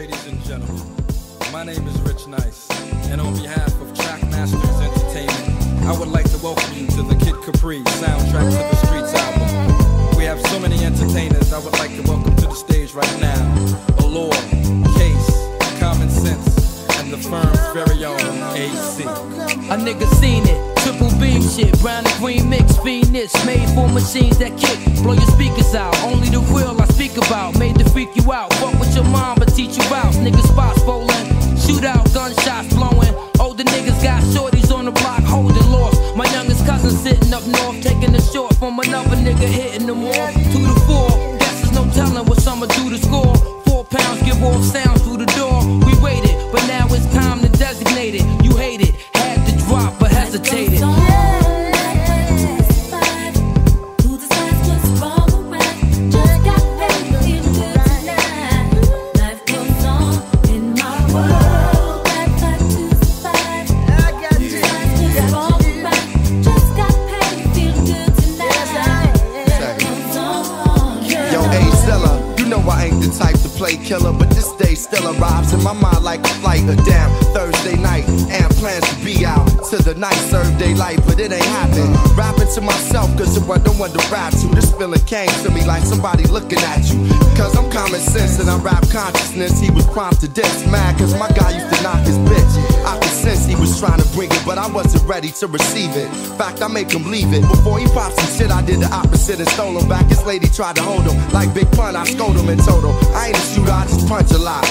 ladies and gentlemen. My name is Rich Nice, and on behalf of Trackmasters Entertainment, I would like to welcome you to the Kid Capri Soundtrack to the Streets album. We have so many entertainers I would like to welcome to the stage right now. Allure, Case, Common Sense, and the firm's very own AZ. A nigga seen it. Triple beam shit, brown and green mix, Phoenix, made for machines that kick. Blow your speakers out, only the real I speak about. Made to freak you out. Fuck with your mom, teach you out. Niggas spots rolling, shootout, gunshots blowing. Older niggas got shorties on the block holding lost. My youngest cousin sitting up north, taking a short from another nigga hitting them off. Two to four, guess there's no telling what summer do to score. Four pounds give off sounds through the door. We waited, but now it's time to designate it. You I type to play killer, but this day still arrives in my mind like a flight. of damn Thursday night, and plans to be out to the night, serve daylight, but it ain't happening. Rapping to myself, cause it wasn't one to rap to. This feeling came to me like somebody looking at you. Cause I'm common sense and I rap consciousness. He was prompt to diss, mad cause my guy used to knock his bitch. I could sense he was trying to bring it, but I wasn't ready to receive it. Fact, I make him leave it. Before he popped some shit, I did the opposite and stole him back. His lady tried to hold him. Like Big Pun, I scold him in total. I punch a lot.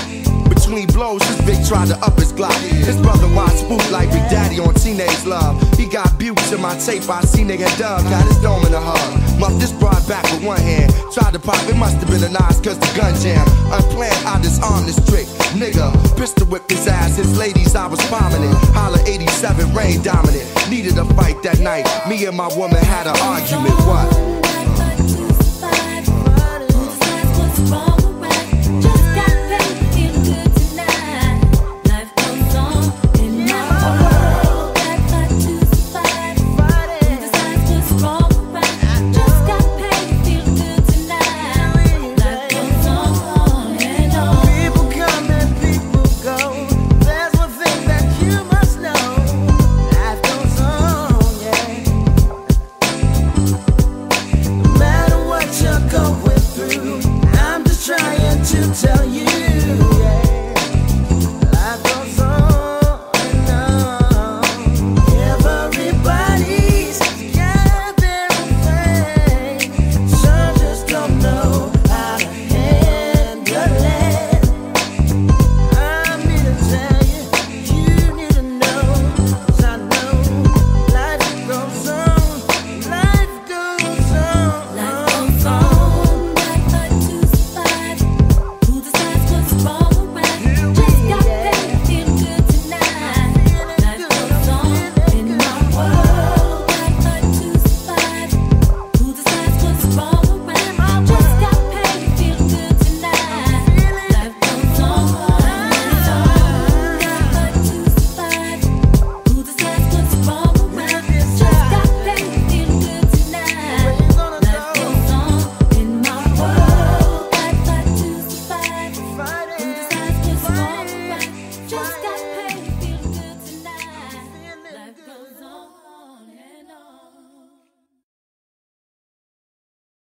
Between blows, this big tried to up his Glock. His brother watched spook like Big Daddy on Teenage Love. He got bukes in my tape, I see nigga Doug got his dome in a hug. Muff this broad back with one hand. Tried to pop, it must have been a nice cause the gun jam. Unplanned, I disarmed this trick. Nigga, pistol whipped his ass. His ladies, I was prominent. Holla 87, rain dominant. Needed a fight that night. Me and my woman had an argument. What?